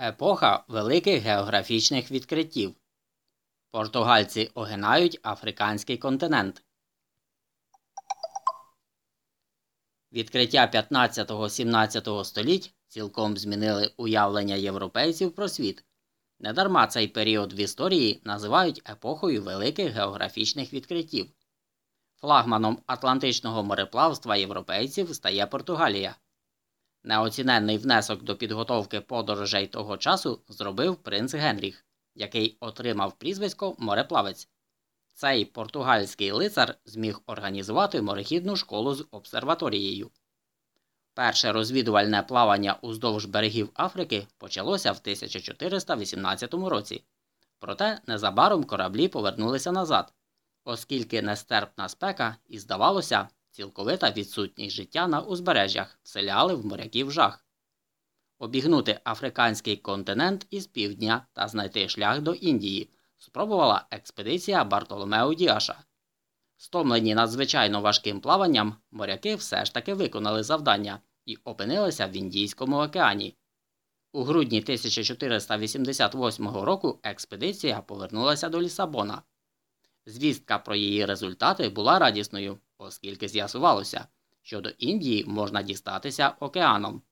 Епоха великих географічних відкриттів. Португальці огинають африканський континент. Відкриття 15-17 століть цілком змінили уявлення європейців про світ. Недарма цей період в історії називають епохою великих географічних відкриттів. Флагманом Атлантичного мореплавства європейців стає Португалія. Неоціненний внесок до підготовки подорожей того часу зробив принц Генріх, який отримав прізвисько мореплавець. Цей португальський лицар зміг організувати морехідну школу з обсерваторією. Перше розвідувальне плавання уздовж берегів Африки почалося в 1418 році. Проте незабаром кораблі повернулися назад, оскільки нестерпна спека і, здавалося, цілковита відсутність життя на узбережжях вселяли в моряків жах. Обігнути африканський континент із півдня та знайти шлях до Індії спробувала експедиція Бартоломеу Діаша. Стомлені надзвичайно важким плаванням, моряки все ж таки виконали завдання і опинилися в Індійському океані. У грудні 1488 року експедиція повернулася до Лісабона. Звістка про її результати була радісною, оскільки з'ясувалося, що до Індії можна дістатися океаном.